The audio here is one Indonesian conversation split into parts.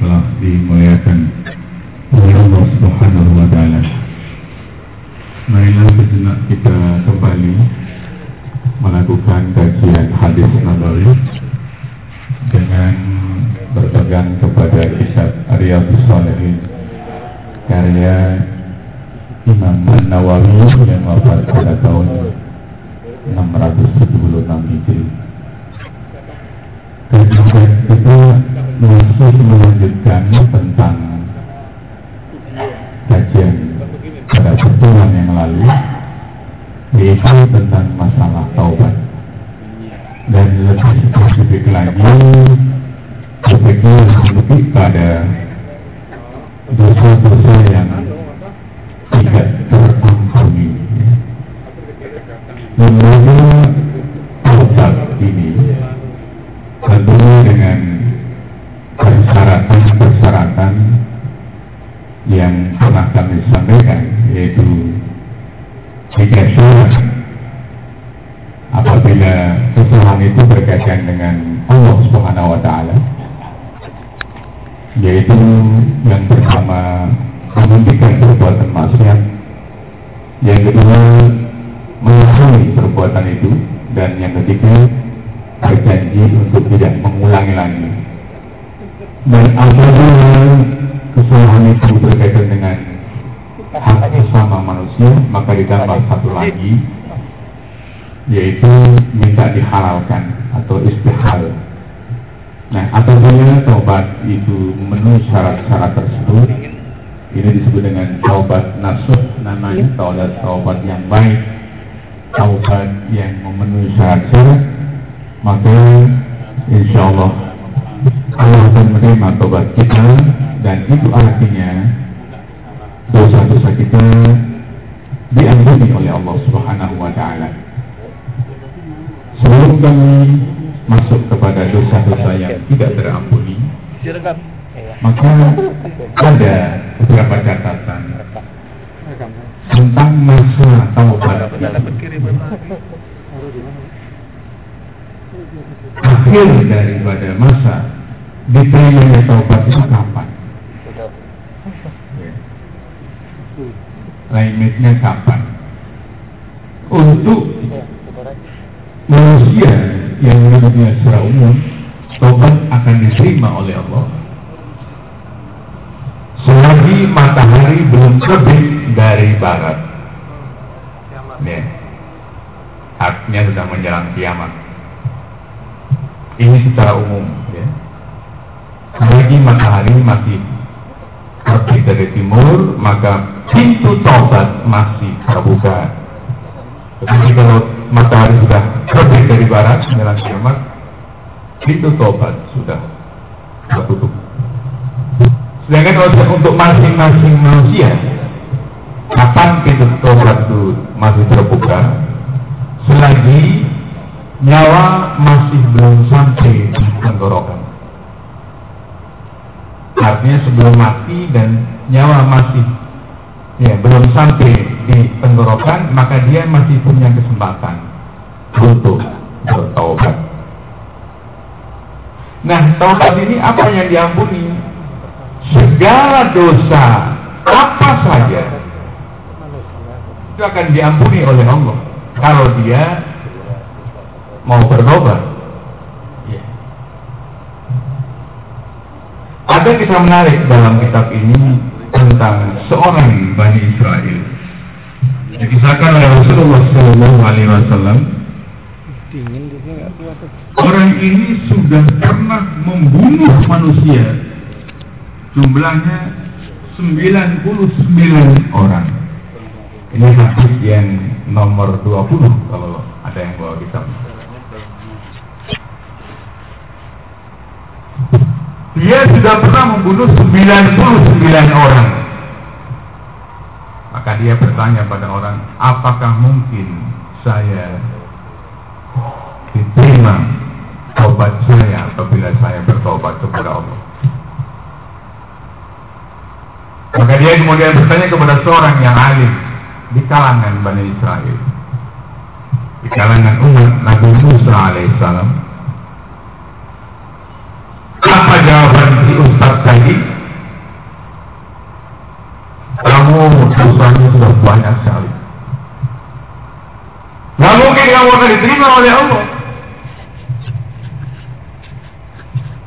telah dimuliakan oleh Allah Subhanahu wa taala. Marilah sejenak kita kembali melakukan kajian hadis nabawi dengan berpegang kepada kitab Riyadhus Shalihin karya Imam An-Nawawi yang wafat pada tahun 676 Hijri. Juga kita masih melanjutkan tentang kajian pada pertemuan yang lalu yaitu tentang masalah taubat. Dan lebih spesifik lagi lebih lebih pada dosa-dosa yang tidak terampuni. Lembaga taubat ini tentunya dengan persyaratan-persyaratan yang pernah kami sampaikan yaitu tiga syarat apabila kesalahan itu berkaitan dengan Allah Subhanahu wa taala yaitu yang pertama menghentikan perbuatan maksiat yang kedua mengakui perbuatan itu dan yang ketiga berjanji untuk tidak mengulangi lagi. Dan apabila kesalahan itu berkaitan dengan hak sesama manusia maka ditambah satu lagi yaitu minta dihalalkan atau istihal. Nah apabila taubat itu memenuhi syarat-syarat tersebut ini disebut dengan taubat nasuh namanya taubat taubat yang baik taubat yang memenuhi syarat-syarat maka insya Allah Allah akan menerima taubat kita dan itu artinya dosa-dosa kita diampuni oleh Allah Subhanahu wa taala. Sebelum kami masuk kepada dosa-dosa yang tidak terampuni, maka ada beberapa catatan tentang masa taubat akhir daripada masa diterimanya taubat itu kapan? Limitnya kapan? Untuk manusia yang menurutnya secara umum taubat akan diterima oleh Allah selagi matahari belum terbit dari barat. Ya. Artinya sudah menjelang kiamat. Ini secara umum. Ya. Selagi matahari masih terbit dari timur, maka pintu taubat masih terbuka. Tetapi kalau matahari sudah terbit dari barat menjelang kiamat, pintu taubat sudah tertutup. Sedangkan untuk masing-masing manusia, kapan pintu taubat itu masih terbuka? Selagi nyawa masih belum sampai di tenggorokan. Artinya sebelum mati dan nyawa masih ya belum sampai di tenggorokan, maka dia masih punya kesempatan untuk bertaubat. Nah, taubat ini apa yang diampuni? segala dosa apa saja itu akan diampuni oleh Allah kalau dia mau bertobat. Ya. Ada kisah menarik dalam kitab ini tentang seorang Bani Israel. Dikisahkan oleh Rasulullah Shallallahu Alaihi Wasallam. Orang ini sudah pernah membunuh manusia jumlahnya 99 orang. Ini hadis yang nomor 20 kalau ada yang bawa kitab. Dia sudah pernah membunuh 99 orang. Maka dia bertanya pada orang, apakah mungkin saya diterima taubat saya apabila saya bertobat kepada Allah? Maka dia kemudian bertanya kepada seorang yang alim di kalangan Bani Israel. Di kalangan umat Nabi Musa alaihissalam. Apa jawaban si Ustaz tadi? Kamu susahnya sudah banyak sekali. Gak mungkin kamu akan diterima oleh Allah.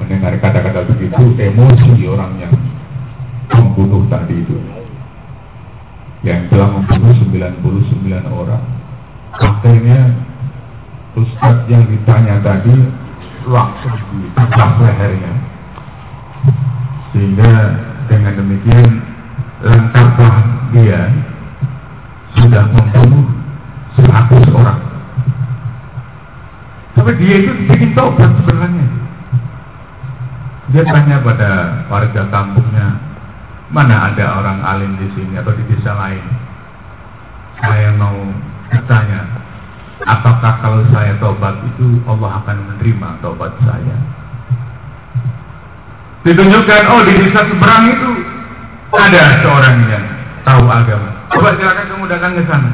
Mendengar kata-kata begitu, emosi orang yang membunuh tadi itu yang telah membunuh 99 orang. Akhirnya Ustadz yang ditanya tadi langsung ditangkap lehernya. Sehingga dengan demikian langkah dia sudah membunuh seratus orang. Tapi dia itu bikin taubat sebenarnya. Dia tanya pada warga kampungnya, mana ada orang alim di sini atau di desa lain? Saya mau bertanya, apakah kalau saya tobat itu Allah akan menerima tobat saya? Ditunjukkan, oh di desa seberang itu ada seorang yang tahu agama. Coba silakan kamu datang ke sana.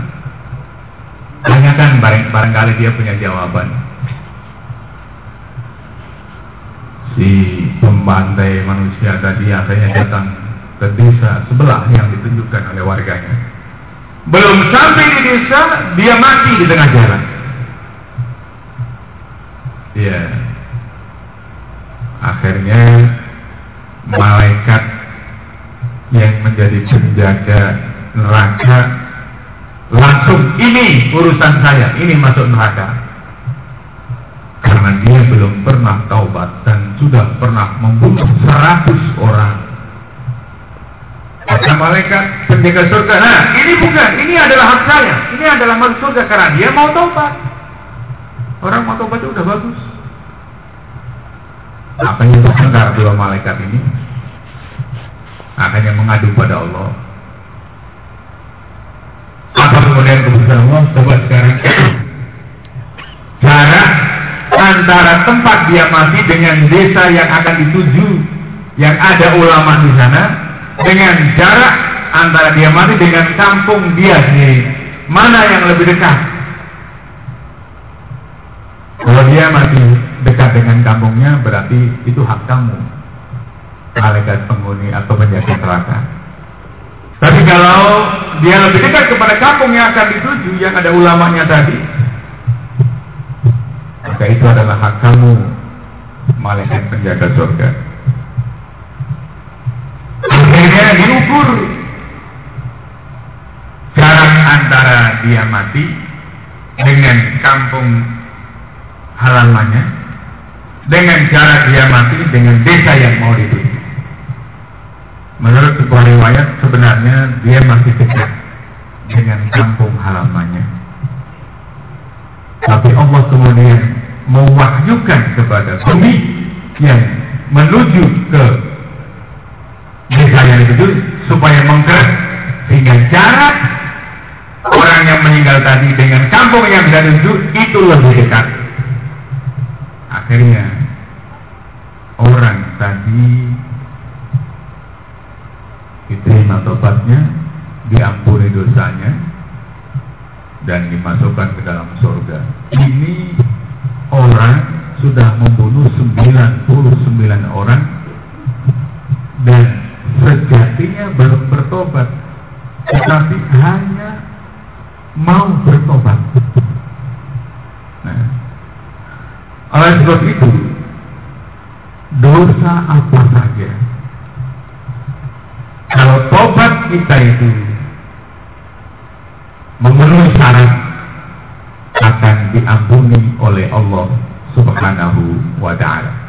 Tanyakan bareng barangkali dia punya jawaban. Si pembantai manusia tadi akhirnya datang ke desa sebelah yang ditunjukkan oleh warganya. Belum sampai di desa, dia mati di tengah jalan. Ya. Akhirnya malaikat yang menjadi penjaga neraka langsung ini urusan saya, ini masuk neraka. Karena dia belum pernah taubat dan sudah pernah membunuh seratus orang. Kata malaikat penjaga surga, nah ini bukan, ini adalah hak saya, ini adalah masuk surga karena dia mau taubat. Orang mau taubat itu udah bagus. Apa yang terdengar dua malaikat ini? Akhirnya mengadu pada Allah apa kemudian keputusan Allah? Coba sekarang jarak antara tempat dia mati dengan desa yang akan dituju yang ada ulama di sana dengan jarak antara dia mati dengan kampung dia sendiri. Mana yang lebih dekat? Kalau dia mati dekat dengan kampungnya berarti itu hak kamu. Malaikat penghuni atau menjadi neraka. Tapi kalau dia lebih dekat kepada kampung yang akan dituju yang ada ulamanya tadi, maka itu adalah hak kamu malaikat penjaga surga. Akhirnya diukur jarak antara dia mati dengan kampung halamannya dengan jarak dia mati dengan desa yang mau dituju. Menurut sebuah riwayat sebenarnya dia masih dekat dengan kampung halamannya. Tapi Allah kemudian mewahyukan kepada bumi yang menuju ke yang itu supaya menggerak sehingga jarak orang yang meninggal tadi dengan kampung yang bisa dituju itu lebih dekat. Akhirnya orang tadi diterima tobatnya, diampuni dosanya, dan dimasukkan ke dalam surga. Ini orang sudah membunuh 99 orang dan sejatinya belum bertobat, tetapi hanya mau bertobat. Nah, oleh sebab itu, dosa apa saja kalau tobat kita itu memenuhi syarat akan diampuni oleh Allah Subhanahu wa taala.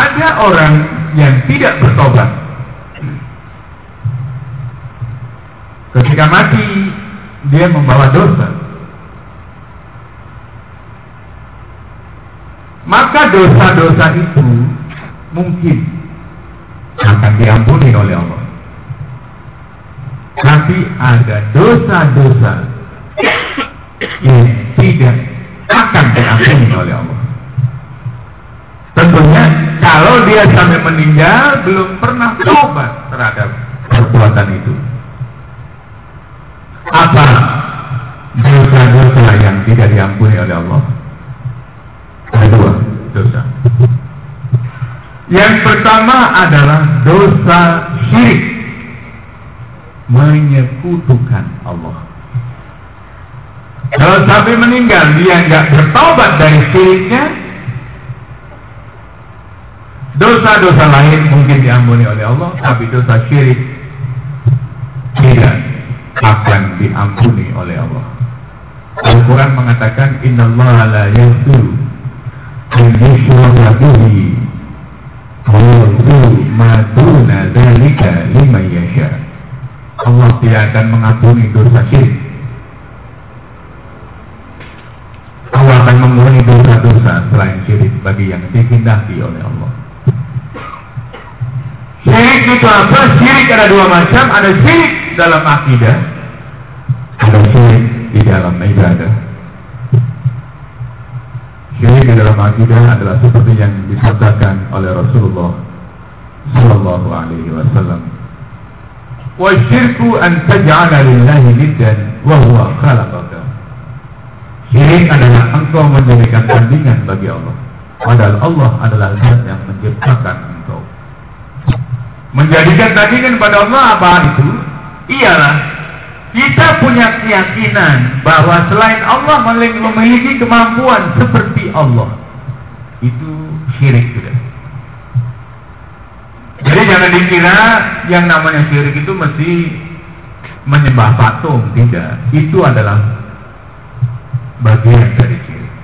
Ada orang yang tidak bertobat Ketika mati dia membawa dosa. Maka dosa-dosa itu mungkin akan diampuni oleh Allah. Tapi ada dosa-dosa yang tidak akan diampuni oleh Allah. Tentunya kalau dia sampai meninggal belum pernah tobat terhadap perbuatan itu. Apa dosa-dosa yang tidak diampuni oleh Allah? Ada dua dosa. Yang pertama adalah dosa syirik. menyekutukan Allah. Kalau sampai meninggal dia nggak bertobat dari syiriknya, dosa-dosa lain mungkin diampuni oleh Allah, tapi dosa syirik tidak akan diampuni oleh Allah. Al-Quran mengatakan Inna la yaghfiru an yushraka bihi wa yaghfiru ma yasha. Allah tidak akan mengampuni dosa syirik. Allah akan mengampuni dosa-dosa selain syirik bagi yang dikehendaki oleh Allah. Syirik itu apa? Syirik ada dua macam. Ada syirik dalam akidah. Ada syirik di dalam ibadah. Syirik di dalam akidah adalah seperti yang disabdakan oleh Rasulullah Sallallahu Alaihi Wasallam. Wa syirku an taj'ala lillahi niddan wa huwa khalaqaka. Syirik adalah engkau menjadikan tandingan bagi Allah. Padahal Allah adalah zat yang menciptakan. Menjadikan tandingan pada Allah apa itu? Ialah kita punya keyakinan bahwa selain Allah memiliki kemampuan seperti Allah. Itu syirik sudah. Jadi jangan dikira yang namanya syirik itu mesti menyembah patung, tidak. Itu adalah bagian dari syirik.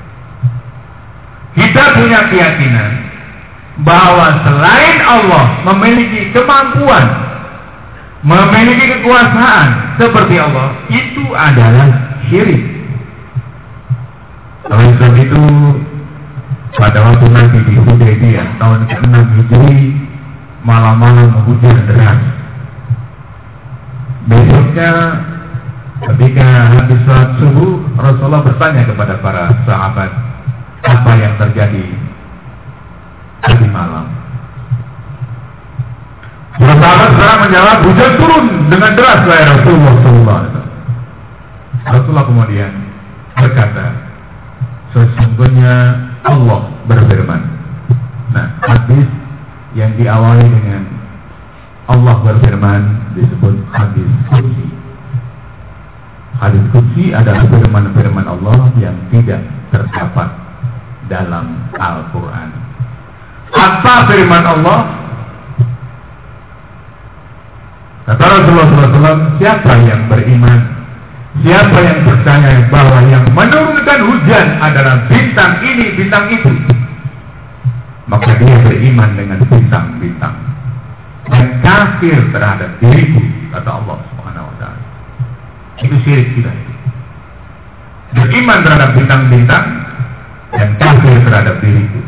Kita punya keyakinan bahwa selain Allah memiliki kemampuan memiliki kekuasaan seperti Allah itu adalah syirik. Oleh sebab itu pada waktu Nabi di Hudaybiyah tahun ke-6 Hijri malam-malam hujan deras. Besoknya ketika habis sholat subuh Rasulullah bertanya kepada para sahabat apa yang terjadi tadi malam. Para sahabat menjawab, hujan turun dengan deras wahai Rasulullah Sallallahu Rasulullah kemudian berkata, sesungguhnya Allah berfirman. Nah, hadis yang diawali dengan Allah berfirman disebut hadis kudsi. Hadis kudsi adalah firman-firman Allah yang tidak terdapat dalam Al-Quran. Apa firman Allah? Kata Rasulullah SAW, siapa yang beriman, siapa yang percaya bahwa yang menurunkan hujan adalah bintang ini, bintang itu, maka dia beriman dengan bintang-bintang dan kafir terhadap diriku, kata Allah Subhanahu Wa Taala. Itu syirik kita. Beriman terhadap bintang-bintang dan kafir terhadap diriku.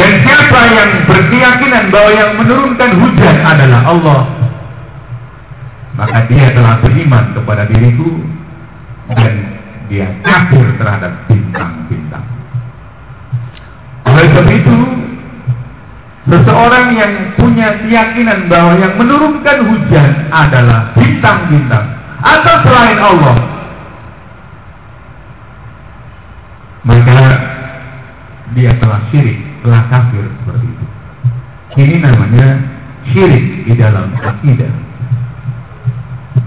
Dan siapa yang berkeyakinan bahwa yang menurunkan hujan adalah Allah, maka dia telah beriman kepada diriku dan dia kafir terhadap bintang-bintang. Oleh sebab itu, seseorang yang punya keyakinan bahwa yang menurunkan hujan adalah bintang-bintang atau selain Allah, maka dia telah syirik, telah kafir seperti itu. Ini namanya syirik di dalam akidah.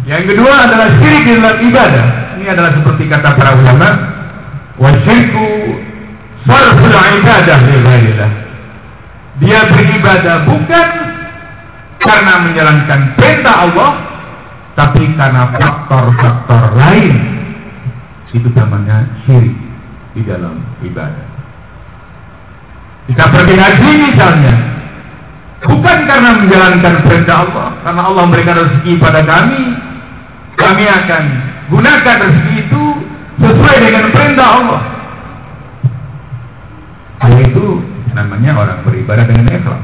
Yang kedua adalah syirik dalam ibadah. Ini adalah seperti kata para ulama, wa syirku sarful ibadah lillahi Dia beribadah bukan karena menjalankan perintah Allah, tapi karena faktor-faktor lain. Itu namanya syirik di dalam ibadah. Kita pergi haji misalnya, bukan karena menjalankan perintah Allah, karena Allah memberikan rezeki pada kami, kami akan gunakan rezeki itu sesuai dengan perintah Allah. Itu namanya orang beribadah dengan ikhlas.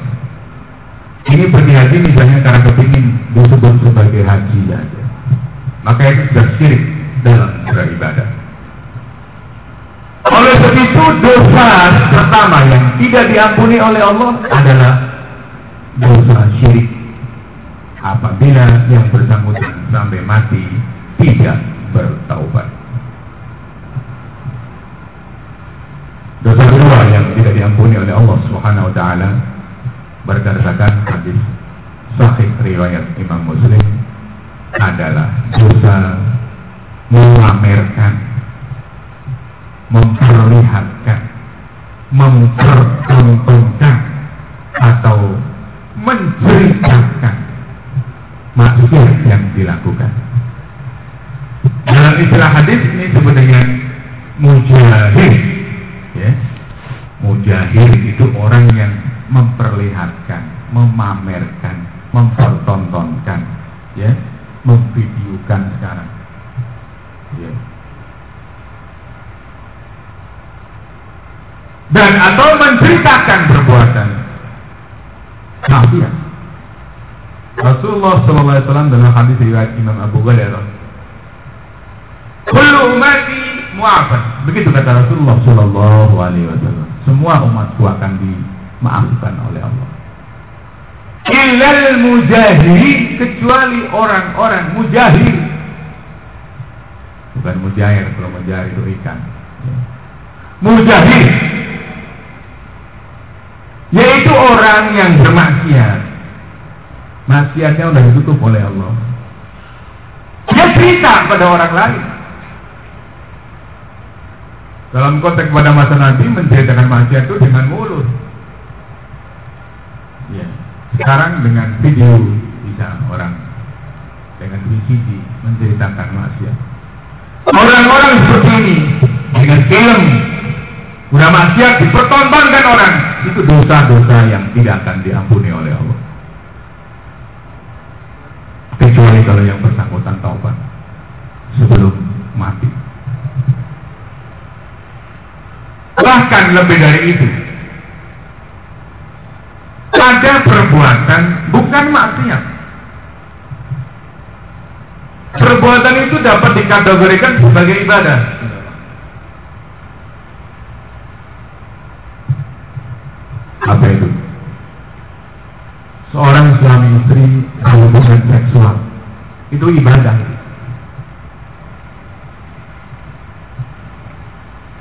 Ini pergi haji misalnya karena kepingin disebut sebagai haji saja. Maka itu sudah syirik dalam beribadah. Oleh sebab itu dosa pertama yang tidak diampuni oleh Allah adalah dosa syirik apabila yang bersangkutan sampai mati tidak bertaubat. Dosa kedua yang tidak diampuni oleh Allah Subhanahu wa taala berdasarkan hadis sahih riwayat Imam Muslim adalah dosa memamerkan, memperlihatkan, mempertontonkan atau menceritakan maksiat yang dilakukan. Dalam istilah hadis ini dengan mujahid. Ya. Mujahid itu orang yang memperlihatkan, memamerkan, mempertontonkan, ya, memvideokan sekarang. Ya. Dan atau menceritakan perbuatan maksiat. Rasulullah SAW dalam hadis riwayat Imam Abu Hurairah. Kullu umati mu'afan. Begitu kata Rasulullah Shallallahu Alaihi Wasallam. Semua umatku akan dimaafkan oleh Allah. Illal mujahir kecuali orang-orang mujahir. Bukan mujahir, kalau mujahir itu ikan. Mujahir yaitu orang yang bermaksiat. Maksiatnya sudah ditutup oleh Allah. Dia cerita pada orang lain. Dalam konteks pada masa Nabi menceritakan maksiat itu dengan mulut. Ya. Sekarang dengan video bisa orang dengan VCD menceritakan maksiat. Orang-orang seperti ini dengan film Udah maksiat dipertontonkan orang. Itu dosa-dosa yang tidak akan diampuni oleh Allah. Kecuali kalau yang bersangkutan taubat Sebelum mati. Bahkan lebih dari itu Ada perbuatan bukan maksiat. Perbuatan itu dapat dikategorikan sebagai ibadah Apa itu? Seorang suami istri hubungan seksual itu ibadah.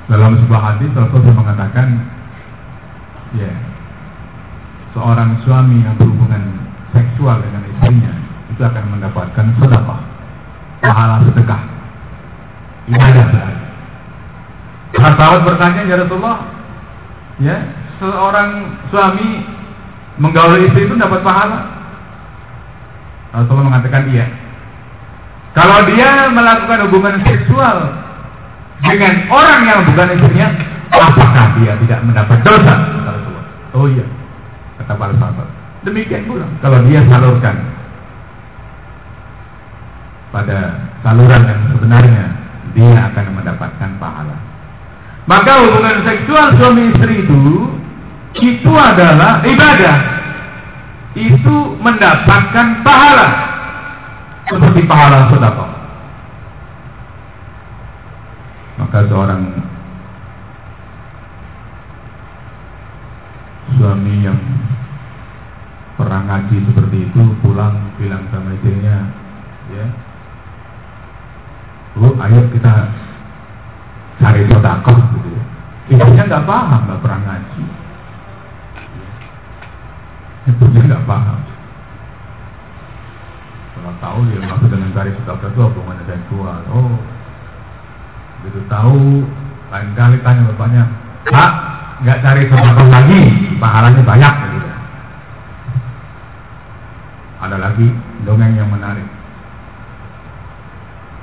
Dalam sebuah hadis Rasulullah mengatakan, ya, seorang suami yang berhubungan seksual dengan istrinya itu akan mendapatkan sedekah, pahala sedekah, ibadah berarti. Sahabat bertanya ya Rasulullah, ya seorang suami menggauli istri itu dapat pahala? Rasulullah mengatakan iya. Kalau dia melakukan hubungan seksual dengan orang yang bukan istrinya, apakah dia tidak mendapat dosa? Oh iya, kata para sahabat. Demikian pula kalau dia salurkan pada saluran yang sebenarnya, dia akan mendapatkan pahala. Maka hubungan seksual suami istri itu itu adalah ibadah. Itu mendapatkan pahala. Seperti pahala sedekah. Maka seorang suami yang pernah ngaji seperti itu pulang bilang sama istrinya, ya, bu ayo kita cari sodakoh gitu ya. Istrinya nggak paham, nggak pernah ngaji ibunya nggak paham kalau tahu dia maksud dengan cari sedekah itu hubungan seksual oh. Begitu tahu lain kali tanya bapaknya pak nggak cari sedekah lagi pahalanya banyak gitu. Ada lagi dongeng yang menarik.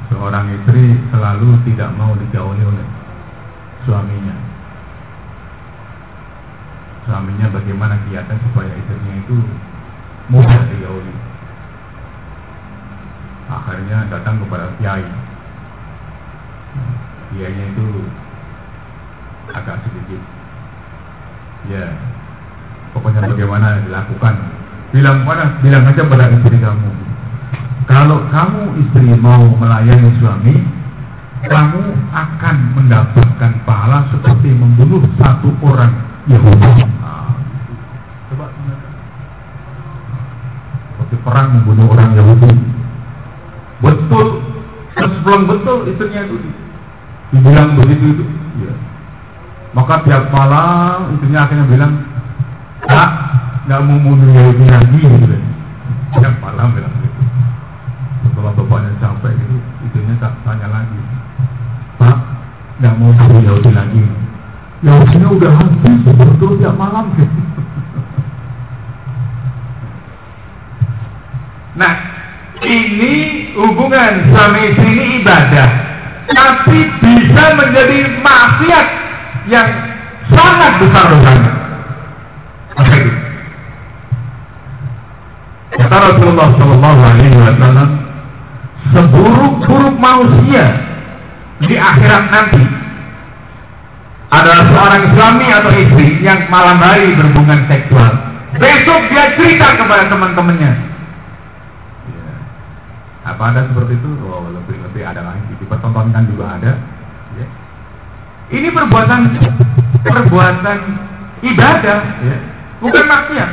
Seorang istri selalu tidak mau digauli oleh suaminya. Suaminya bagaimana kegiatan supaya istrinya itu mudah digauli. Akhirnya datang kepada kiai. Kiainya itu agak sedikit. Ya pokoknya bagaimana dilakukan. Bilang mana bilang aja pada istri kamu. Kalau kamu istri mau melayani suami kamu akan mendapatkan pahala seperti membunuh satu orang Yahudi. Seperti perang membunuh orang Yahudi betul. Sebelum betul betul istrinya itu. Dibilang begitu itu. Ya. maka tiap malam istrinya akhirnya bilang tak nggak mau mundur lagi lagi gitu. Tiap malam bilang begitu. Setelah bapaknya capek itu istrinya tak tanya lagi. Pak nggak mau mundur Yahudi lagi ya Yahudinya udah habis betul tiap malam. Gitu nah ini hubungan suami istri ini ibadah tapi bisa menjadi maksiat yang sangat besar dosanya kata Rasulullah Shallallahu Alaihi Wasallam seburuk-buruk manusia di akhirat nanti adalah seorang suami atau istri yang malam hari berhubungan seksual. Besok dia cerita kepada teman-temannya. Apa ada seperti itu? Oh, lebih lebih ada lagi. Dipertontonkan juga ada. Ya. Ini perbuatan perbuatan ibadah, ya. bukan maksiat.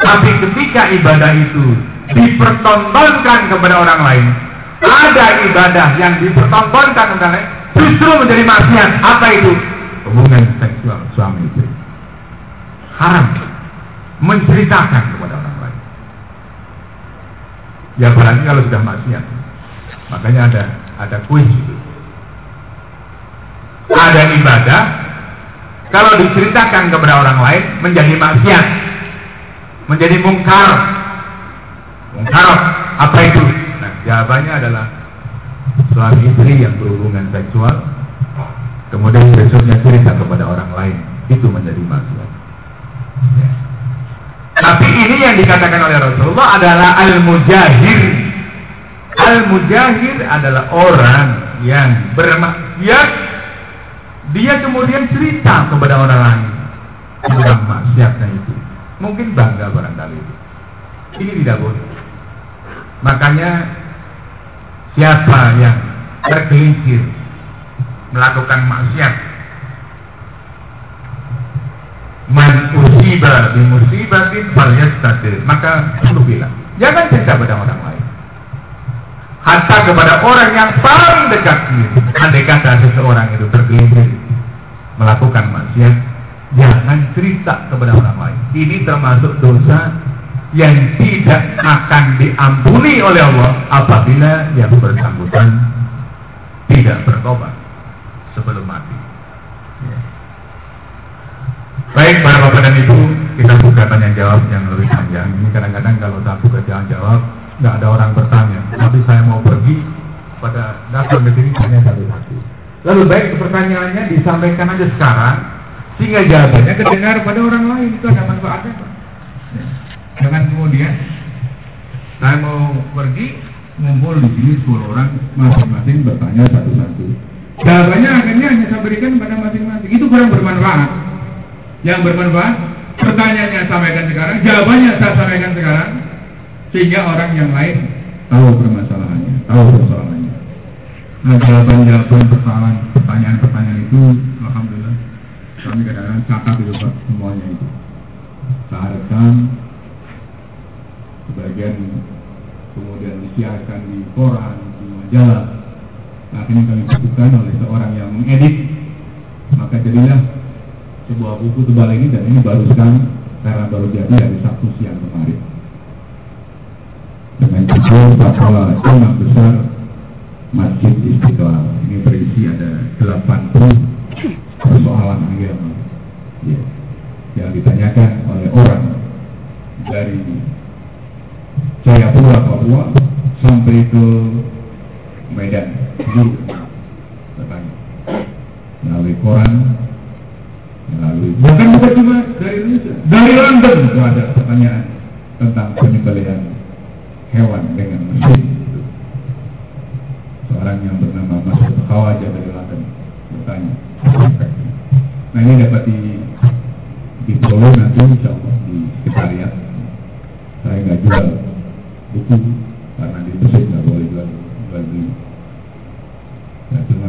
Tapi ketika ibadah itu dipertontonkan kepada orang lain, ada ibadah yang dipertontonkan kepada lain, justru menjadi maksiat. Apa itu? Hubungan seksual suami istri. Haram. Menceritakan kepada orang. Ya apalagi kalau sudah maksiat. Makanya ada ada kuis itu. Ada ibadah kalau diceritakan kepada orang lain menjadi maksiat. Menjadi mungkar. Mungkar apa itu? Nah, jawabannya adalah suami istri yang berhubungan seksual kemudian besoknya cerita kepada orang lain itu menjadi maksiat ya. Tapi ini yang dikatakan oleh Rasulullah adalah al-mujahir. Al-mujahir adalah orang yang bermaksiat. Dia kemudian cerita kepada orang lain. Tentang maksiatnya itu. Mungkin bangga barangkali itu. Ini tidak boleh. Makanya Siapa yang tergelincir melakukan maksiat Man usiba bi musibatin falyastatir. Maka perlu bilang jangan cerita pada orang lain. Hatta kepada orang yang paling dekat andai kata seseorang itu tergelincir melakukan maksiat jangan cerita kepada orang lain. Ini termasuk dosa yang tidak akan diampuni oleh Allah apabila yang bersangkutan tidak bertobat sebelum mati. Ya. Baik para bapak dan ibu, kita buka tanya jawab yang lebih panjang. Ini kadang-kadang kalau saya buka tanya jawab, nggak ada orang bertanya. Tapi saya mau pergi pada datang ke sini hanya satu satu. Lalu baik pertanyaannya disampaikan aja sekarang, sehingga jawabannya kedengar pada orang lain itu ada manfaatnya. Ya. Jangan kemudian saya mau pergi ngumpul di sini 10 orang masing-masing bertanya satu-satu. Jawabannya akhirnya hanya saya berikan pada masing-masing. Itu kurang bermanfaat. Yang bermanfaat pertanyaannya sampaikan sekarang, jawabannya saya sampaikan sekarang, sehingga orang yang lain tahu permasalahannya, tahu persoalannya. Nah, jawaban-jawaban persoalan, pertanyaan-pertanyaan itu, alhamdulillah, kami kadang-kadang catat itu Pak, semuanya itu. Saya sebagian kemudian disiarkan di koran, di majalah. Ini kami butuhkan oleh seorang yang mengedit, maka jadilah sebuah buku tebal ini dan ini baru sekali karena baru jadi dari Sabtu siang kemarin. Dengan judul Fatwa Imam Besar Masjid Istiqlal. Ini berisi ada 80 persoalan agama ya, yang ditanyakan oleh orang dari Jayapura Papua sampai ke Medan dulu melalui koran melalui bahkan bukan cuma dari Indonesia. Dari London. Itu ada pertanyaan tentang penyembelihan hewan dengan mesin. Seorang yang bernama Mas Khawaja dari London bertanya nah ini dapat di di Solo nanti insya Allah di sekretariat saya nggak jual buku karena di Mesir nggak boleh jual jual beli. Nah cuma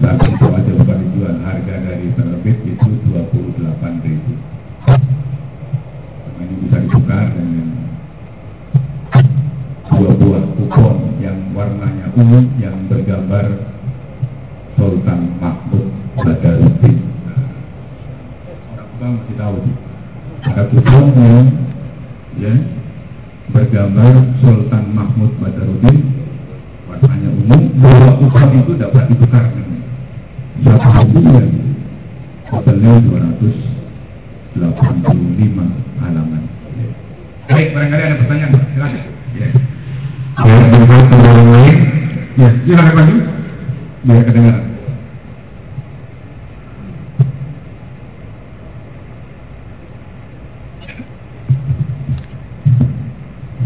saat itu aja bukan dijual harga dari penerbit itu 28 ribu. Ini bisa ditukar dengan dua buah kupon yang warnanya ungu yang bergambar Sultan Mahmud Badaruddin orang tua masih tahu. Ada kuponnya ya bergambar Sultan Mahmud Badaruddin hanya umum bahwa ukon itu dapat ditukar dengan satu bulan totalnya 285 halaman. Baik barangkali ada pertanyaan silakan. Ya. Ya ada lain. Ya. Silakan Pak biar kedengaran.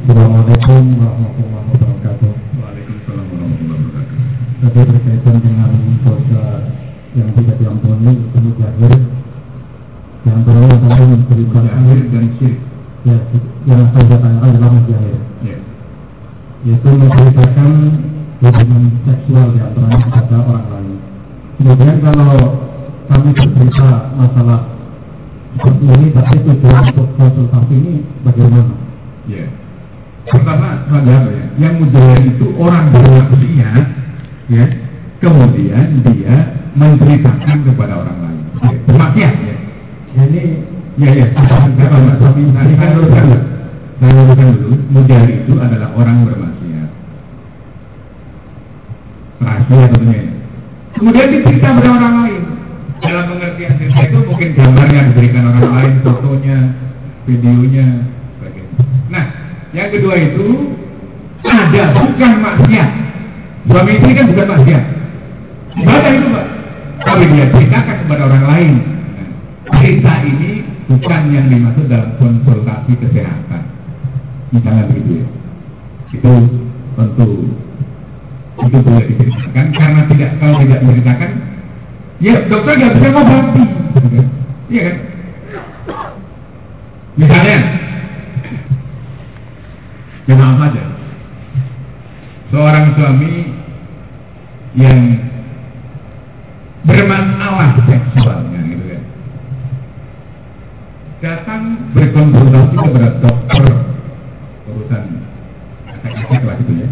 Assalamualaikum warahmatullahi wabarakatuh. Waalaikumsalam warahmatullahi wabarakatuh. Tadi berkaitan dengan dosa yang tidak diampuni itu mujahir yang perlu kami memberikan Mujahir dan syirik. ya yang saya katakan adalah mujahir Ya. yaitu menceritakan hubungan seksual di antaranya kepada orang lain. Kemudian kalau kami bercerita masalah seperti ini, tapi tujuan untuk konsultasi ini bagaimana? Ya. Pertama apa ya? Yang mujahir itu orang bermaksiat, ya. Kemudian dia menceritakan kepada orang lain. Ya. Bermaksiat ya. Ini Ya ya. Nanti kan luruskan dulu. Saya luruskan dulu. Mujahir itu adalah orang bermaksiat. Rahasia tentunya. ya. Kemudian dicerita pada orang lain. Dalam pengertian cerita itu mungkin gambarnya diberikan orang lain, fotonya, videonya, sebagainya. Nah, yang kedua itu ada bukan maksiat. Suami istri kan bukan maksiat. Ibadah itu pak. Tapi dia ceritakan kepada orang lain. Cerita ini bukan yang dimaksud dalam konsultasi kesehatan. Misalnya begitu ya. Itu tentu itu boleh diceritakan karena tidak kalau tidak diceritakan ya dokter nggak bisa ngobati kan. iya kan misalnya ya maaf saja seorang suami yang bermasalah. Seksualnya gitu kan. Datang berkonsultasi kepada dokter urusan efek-efek lah gitu ya.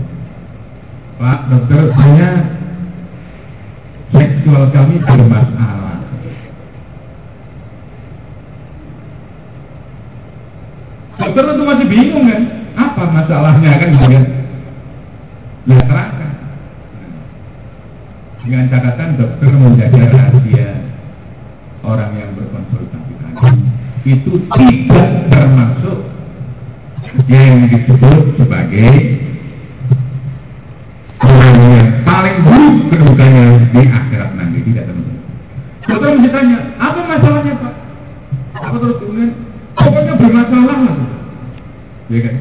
Pak dokter saya seksual kami bermasalah. Dokter itu masih bingung kan apa masalahnya kan gitu kan ya terangkan dengan catatan dokter menjaga rahasia orang yang berkonsultasi tadi itu tidak termasuk yang disebut sebagai orang yang paling buruk kedudukannya di akhirat nanti tidak termasuk. Dokter mesti tanya, apa masalahnya pak? Apa terus kemudian pokoknya bermasalah lah. Ya kan?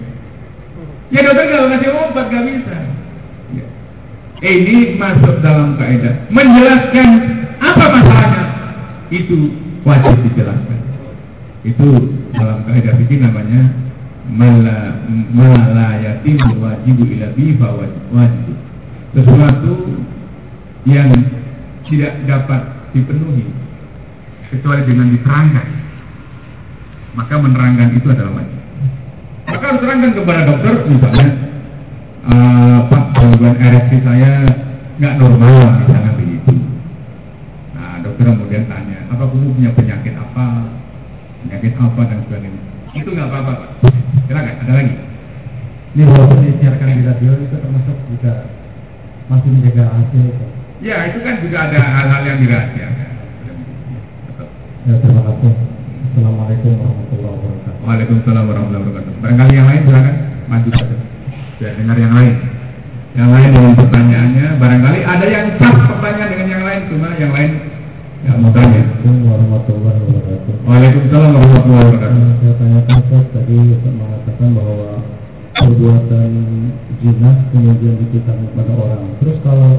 Ya dokter kalau ngasih obat gak bisa. Ini masuk dalam kaidah. Menjelaskan apa masalahnya itu wajib dijelaskan. Itu dalam kaidah fikih namanya mala malayati wajibu ila bi wajib sesuatu yang tidak dapat dipenuhi kecuali dengan diterangkan. Maka menerangkan itu adalah wajib. Maka terangkan kepada dokter misalnya "Eh, Pak gangguan ereksi saya nggak normal misalnya begitu nah dokter kemudian tanya apa kamu punya penyakit apa penyakit apa dan sebagainya itu nggak apa-apa Pak silakan ada lagi Ini walaupun disiarkan di radio itu termasuk juga masih menjaga hasil. ya itu kan juga ada hal-hal yang dirahasiakan Ya, terima kasih. Assalamualaikum warahmatullahi wabarakatuh. Waalaikumsalam warahmatullahi wabarakatuh. Barangkali yang lain silakan maju saja. Ya dengar yang lain. Yang lain dengan pertanyaannya, barangkali ada yang cap pertanyaan dengan yang lain, cuma yang lain nggak mau tanya. Warahmatullahi wabarakatuh. Waalaikumsalam warahmatullahi wabarakatuh. Saya tanyakan Ustaz tadi Ustaz mengatakan bahwa perbuatan zina kemudian diceritakan kepada orang. Terus kalau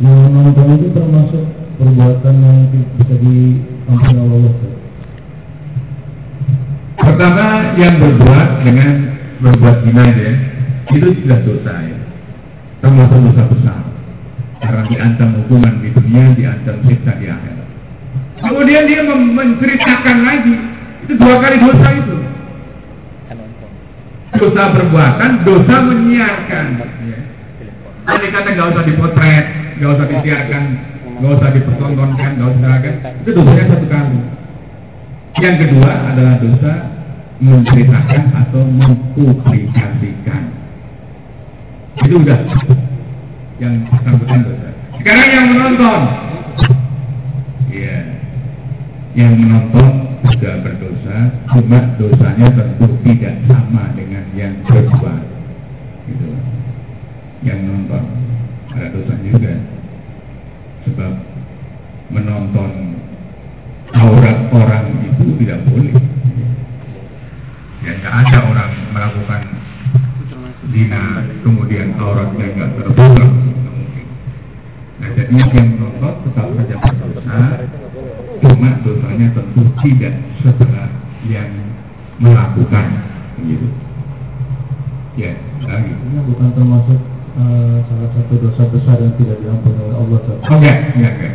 yang menonton itu termasuk perbuatan yang bisa diampuni Allah. Pertama yang berbuat dengan berbuat zina ya, itu sudah dosa ya, termasuk dosa besar. Karena diancam hukuman di dunia, diancam siksa di akhirat. Kemudian dia menceritakan lagi, itu dua kali dosa itu. Dosa perbuatan, dosa menyiarkan. Ya. Kata nggak usah dipotret, nggak usah disiarkan, nggak usah dipertontonkan, nggak usah disiarkan. Itu dosanya satu kali. Yang kedua adalah dosa menceritakan atau mempublikasikan. Itu udah yang bersangkutan. Sekarang yang menonton, ya, yang menonton sudah berdosa, cuma dosanya tentu tidak sama dengan yang berbuat. Gitu. Yang menonton ada dosa juga, sebab menonton aurat orang itu tidak boleh. Ya, tidak ada orang melakukan zina kemudian auratnya nggak terbuka nah jadi yang menonton tetap saja berdosa cuma dosanya tentu tidak seberat yang melakukan gitu. Ya lagi. Ini bukan termasuk uh, salah satu dosa besar yang tidak diampuni oleh Allah. Oh enggak enggak enggak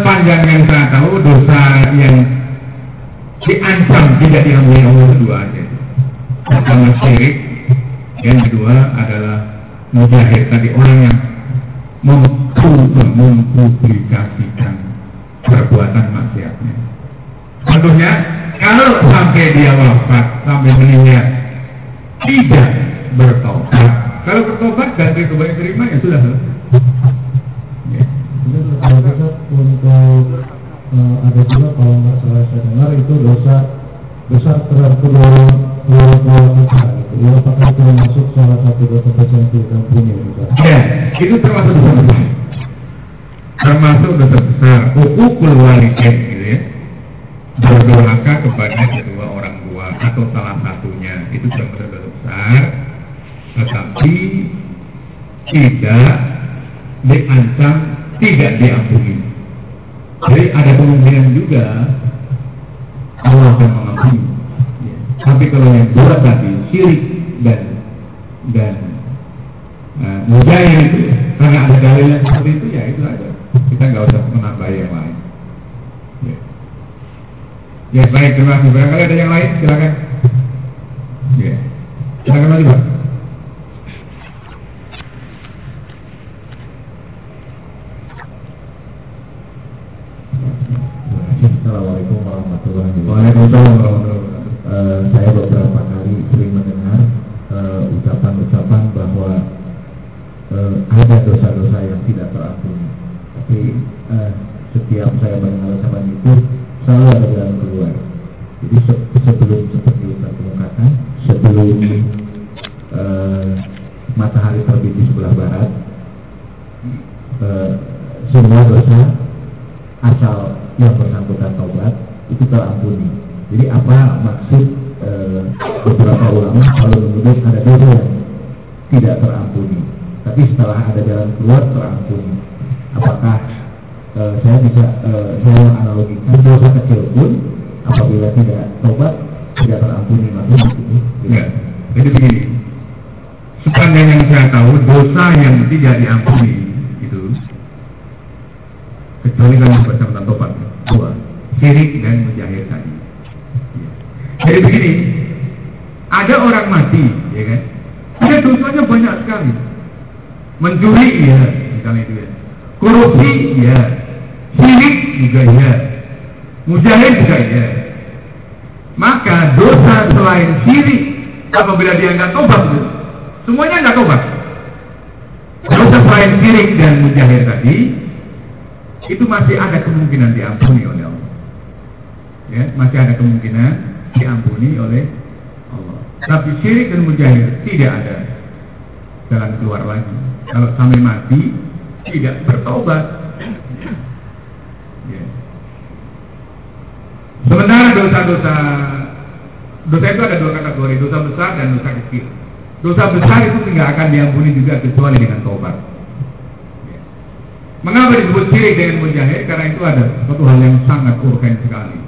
sepanjang yang saya tahu dosa yang diancam tidak diampuni Allah kedua aja. Pertama syirik yang kedua adalah mujahid tadi orang yang mempu- mempublikasikan perbuatan maksiatnya. Contohnya, kalau sampai dia wafat, sampai meninggal, tidak bertobat. Kalau bertobat dan tobat terima ya sudah. Ya. Untuk ada juga kalau nggak salah saya dengar itu dosa besar terhadap kedua kedua kedua kita gitu. Ya, apakah itu masuk salah satu besar yang diampuni Ustaz? Ya, itu termasuk dosa besar. Termasuk dosa besar. Ukukul walidain gitu ya. Berdurhaka kepada kedua orang tua atau salah satunya itu termasuk dosa besar. Tetapi tidak diancam, tidak diampuni. Jadi ada kemungkinan juga Allah akan mengampuni. Ya. Tapi kalau yang dua tadi syirik dan dan uh, mujahid itu karena ada dalil yang seperti itu ya itu aja. Kita nggak usah menambah yang lain. Ya. ya baik terima kasih. Barangkali ada yang lain silakan. Ya. Silakan maju Pak. Assalamualaikum warahmatullahi wabarakatuh. Waalaikumsalam warahmatullahi wabarakatuh. Eh, saya beberapa kali sering mendengar eh, ucapan-ucapan bahwa eh, ada dosa-dosa yang tidak terampuni. Tapi eh, setiap saya mendengar ucapan itu selalu ada jalan keluar. Jadi se- sebelum seperti Ustaz kemukakan, sebelum eh, matahari terbit di sebelah barat, eh, semua dosa asal yang bersangkutan taubat itu terampuni. Jadi apa maksud eh, beberapa ulama kalau menyebut ada dosa yang tidak terampuni, tapi setelah ada jalan keluar terampuni. Apakah eh, saya bisa eh, saya analogikan dosa kecil pun apabila tidak taubat tidak terampuni maksudnya begitu? Ya, jadi begini. Sepanjang yang saya tahu dosa yang tidak diampuni itu kecuali kalau bersama tobat dua syirik dan mujahid tadi. Ya. Jadi begini, ada orang mati, ya kan? Ada dosanya banyak sekali. Mencuri, ya, misalnya itu ya. Korupsi, ya. Syirik juga ya. Mujahid juga ya. Maka dosa selain syirik apabila dia nggak tobat, semuanya nggak tobat. Dosa selain syirik dan mujahid tadi itu masih ada kemungkinan diampuni oleh Allah. Ya, masih ada kemungkinan diampuni oleh Allah. Tapi syirik dan mujahid tidak ada jalan keluar lagi. Kalau sampai mati tidak bertobat. Ya. Sementara dosa-dosa dosa itu ada dua kategori, dosa besar dan dosa kecil. Dosa besar itu tidak akan diampuni juga kecuali dengan tobat. Ya. Mengapa disebut syirik dengan mujahid? Karena itu ada suatu hal yang sangat urgen sekali.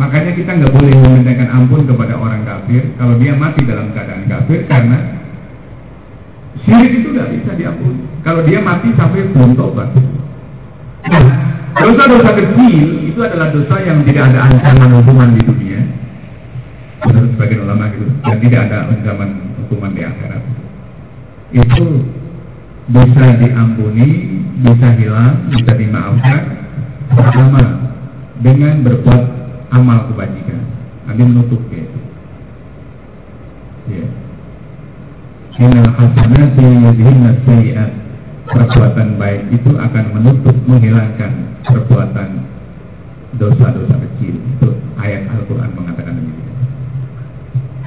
Makanya kita nggak boleh memintakan ampun kepada orang kafir kalau dia mati dalam keadaan kafir karena syirik itu nggak bisa diampuni. Kalau dia mati sampai belum tobat. Nah, dosa-dosa kecil itu adalah dosa yang tidak ada ancaman hukuman di dunia. Menurut sebagian ulama gitu, dan tidak ada ancaman hukuman di akhirat. Itu bisa diampuni, bisa hilang, bisa dimaafkan pertama dengan berbuat amal kebajikan. Nanti menutup ya. ya. Innal hasanati yudhibna sayiat Perbuatan baik itu akan menutup menghilangkan perbuatan dosa-dosa kecil. Itu ayat Al-Quran mengatakan demikian.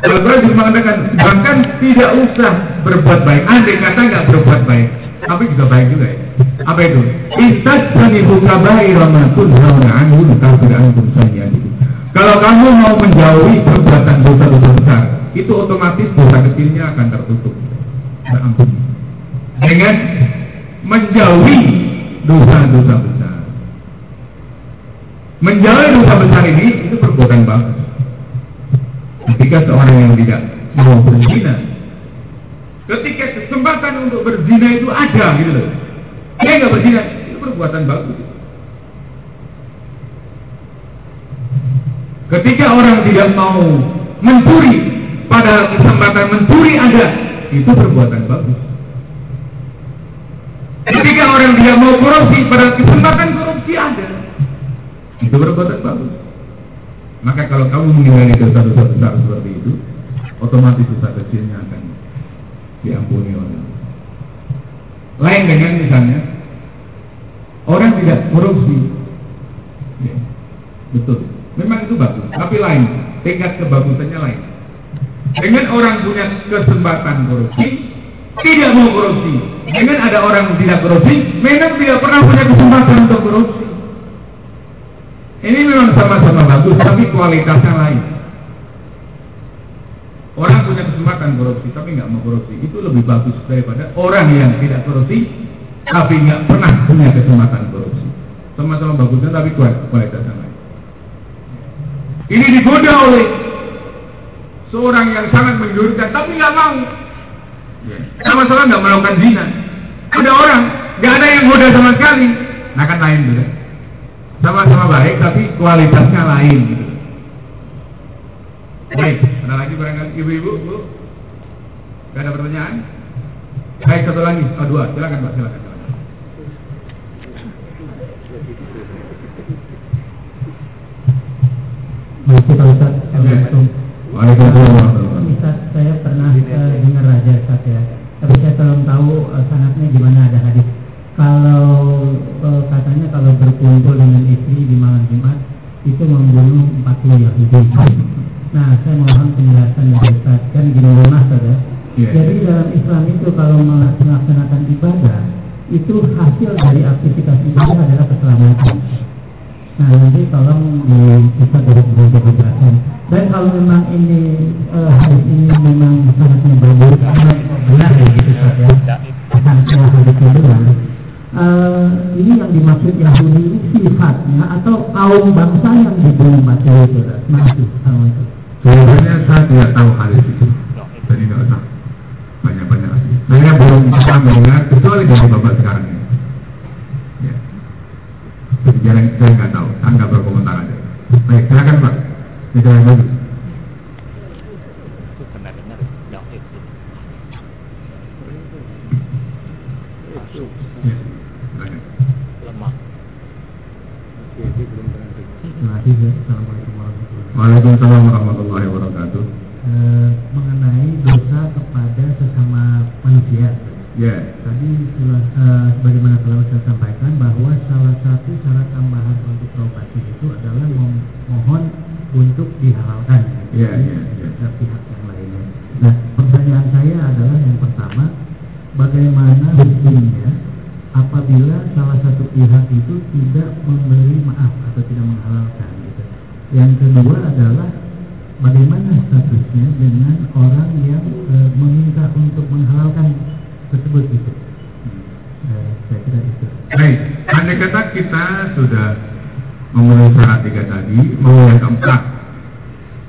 Al-Quran juga mengatakan bahkan tidak usah berbuat baik. Andai kata nggak berbuat baik, tapi juga baik juga ya. Apa itu? Istat sanibu kabaira ma tunhauna anhu kafir ankum sayyiatikum. Kalau kamu mau menjauhi perbuatan dosa-dosa besar, itu otomatis dosa kecilnya akan tertutup, terampuni. Dengan menjauhi dosa-dosa besar. Menjauhi dosa besar ini itu perbuatan bagus. Ketika seorang yang tidak mau berzina, ketika kesempatan untuk berzina itu ada gitu loh, dia nggak berzina itu perbuatan bagus. Ketika orang tidak mau mencuri, pada kesempatan mencuri ada, itu perbuatan bagus. Ketika orang tidak mau korupsi, pada kesempatan korupsi ada, itu perbuatan bagus. Maka kalau kamu menghindari dosa-dosa besar seperti itu, otomatis dosa kecilnya akan diampuni oleh Allah. Lain dengan misalnya orang tidak korupsi, ya, betul. Memang itu bagus, tapi lain. Tingkat kebagusannya lain. Dengan orang punya kesempatan korupsi, tidak mau korupsi. Dengan ada orang tidak korupsi, memang tidak pernah punya kesempatan untuk korupsi. Ini memang sama-sama bagus, tapi kualitasnya lain. Orang kesempatan korupsi, tapi nggak mau korupsi. Itu lebih bagus daripada orang yang tidak korupsi, tapi nggak pernah punya kesempatan korupsi. Sama-sama bagusnya, tapi kualitasnya lain. Ini digoda oleh seorang yang sangat menggiurkan, tapi nggak mau. Sama-sama nggak melakukan zina. Ada orang nggak ada yang goda sama sekali, nah kan lain juga. Sama-sama baik, tapi kualitasnya lain. Gitu. Baik, ada lagi barangkali ibu-ibu, bu? Gak ada pertanyaan? Baik, satu lagi, oh dua, silakan pak, silakan. silakan. Baik, Pak Ustaz. Assalamualaikum. Waalaikumsalam. Ustaz, saya pernah uh, dengar Raja Ustaz ya. Tapi saya belum tahu uh, sanatnya gimana ada hadis. Kalau uh, katanya kalau berkumpul dengan istri di malam Jumat itu membunuh 40 Yahudi. Nah, saya mohon penjelasan dari Ustaz. Kan gini rumah Ustaz ya. Iya. Jadi dalam Islam itu kalau melaksanakan ibadah itu hasil dari aktivitas ibadah adalah keselamatan. Nah nanti tolong bisa dari beberapa penjelasan. Dan kalau memang ini uh, hadis ini memang sangatnya bagus, benar ya gitu Ustaz ya. Sangatnya hadis kedua. Uh, ini yang dimaksud Yahudi ini sifatnya atau kaum bangsa yang dibunuh mati itu. Terima kasih. Assalamualaikum. Sebenarnya saya tidak tahu hadis itu. Jadi tidak usah banyak-banyak lagi. Saya belum bisa mendengar kecuali dari bapak sekarang ini. Ya. Jarang saya nggak tahu, saya nggak berkomentar aja. Baik, silakan pak. Dengar Daud Ya, ya. Assalamualaikum warahmatullahi wabarakatuh. Waalaikumsalam warahmatullahi wabarakatuh. Eh, mengenai dosa kepada sesama manusia. Ya, Tadi telah, eh, sebagaimana telah saya sampaikan bahwa salah satu syarat tambahan untuk berobatnya itu adalah memohon untuk dihalalkan iya, iya. ke pihak yang lainnya. Nah, pertanyaan saya adalah yang pertama, bagaimana hukumnya apabila salah satu pihak itu tidak memberi maaf atau tidak menghalalkan gitu. Yang kedua adalah bagaimana statusnya dengan orang yang eh, meminta untuk menghalalkan tersebut gitu. Eh, saya kira itu. Baik, andai kata kita sudah memenuhi syarat tiga tadi, mau yang keempat,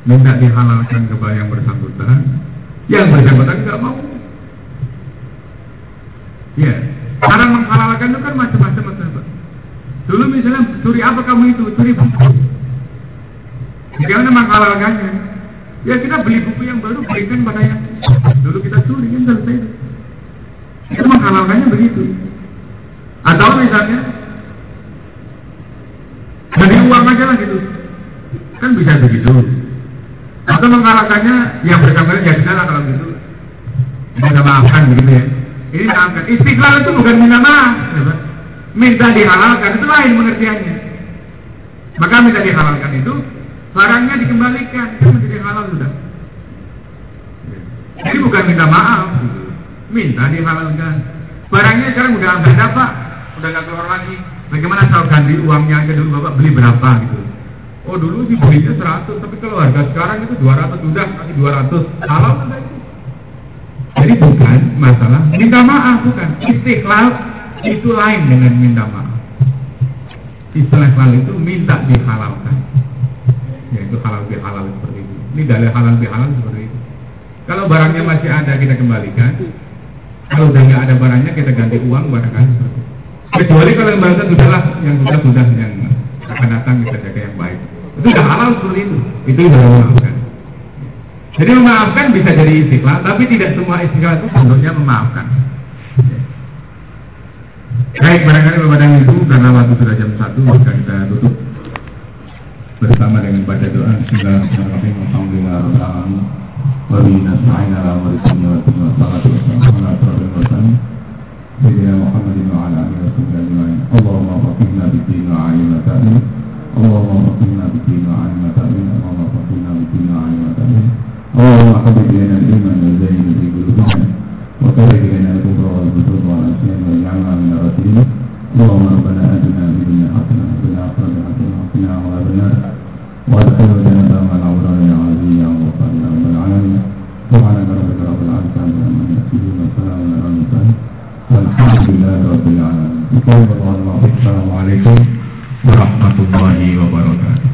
minta dihalalkan kepada yang bersangkutan, yang bersangkutan nggak mau. Ya, cara menghalalkan itu kan macam-macam. Dulu misalnya curi apa kamu itu? Curi buku. Bagaimana menghalalkannya? Ya kita beli buku yang baru berikan pada yang dulu kita curi kan selesai. Itu menghalalkannya begitu. Atau misalnya dari uang aja lah gitu. Kan bisa begitu. Atau menghalalkannya yang bersangkutan ya sudah lah kalau gitu. Minta maafkan begitu ya. Ini maafkan. Istiqlal itu bukan minta maaf. Minta dihalalkan itu lain pengertiannya. Maka minta dihalalkan itu barangnya dikembalikan kan menjadi halal sudah. Jadi bukan minta maaf, gitu. Minta dihalalkan. Barangnya sekarang udah nggak ada pak, udah nggak keluar lagi. Bagaimana saya ganti uangnya aja dulu bapak beli berapa gitu? Oh dulu sih belinya 100, tapi kalau harga sekarang itu 200 udah kasih 200 halal itu? Jadi bukan masalah minta maaf bukan istiqlal itu lain dengan minta maaf. Istiqlal itu minta dihalalkan, yaitu halal bihalal seperti itu. Ini dalil halal bihalal seperti itu. Kalau barangnya masih ada kita kembalikan, kalau udah nggak ada barangnya kita ganti uang barangkali seperti. Kecuali kalau yang bahasa sudahlah yang sudah sudah yang akan datang kita jaga yang baik. Itu sudah halal seperti itu. Itu sudah memaafkan. Jadi memaafkan bisa jadi istiqlal, tapi tidak semua istiqlal itu bentuknya memaafkan. Baik, barangkali beberapa itu karena waktu sudah jam satu maka kita tutup bersama dengan baca doa. Bismillahirrahmanirrahim. Alhamdulillah. وبه نستعين على أمر الدنيا والدين والصلاه والسلام على اشرف المرسلين. سيدنا محمد وعلى آله وصحبه أجمعين. اللهم فقهنا بالدين وعلمنا تأمين اللهم فقهنا بالدين وعلمنا تأمين اللهم فقهنا بالدين وعلمنا تأمين اللهم حبب إلينا الايمان وزين في قلوبنا. وكره إلينا الكفر والفسوق والعصيان واجعلنا من الراشدين. اللهم ربنا آتنا في الدنيا حسنة وفي الآخرة حسنة وقنا عذاب النار. وادخلوا الجنة مع الأبرار يا عزيز يا غفار يا رب العالمين. سبحانك ربك رب العزة عما يصفون وسلام على المرسلين والحمد لله رب العالمين. السلام عليكم ورحمة الله وبركاته.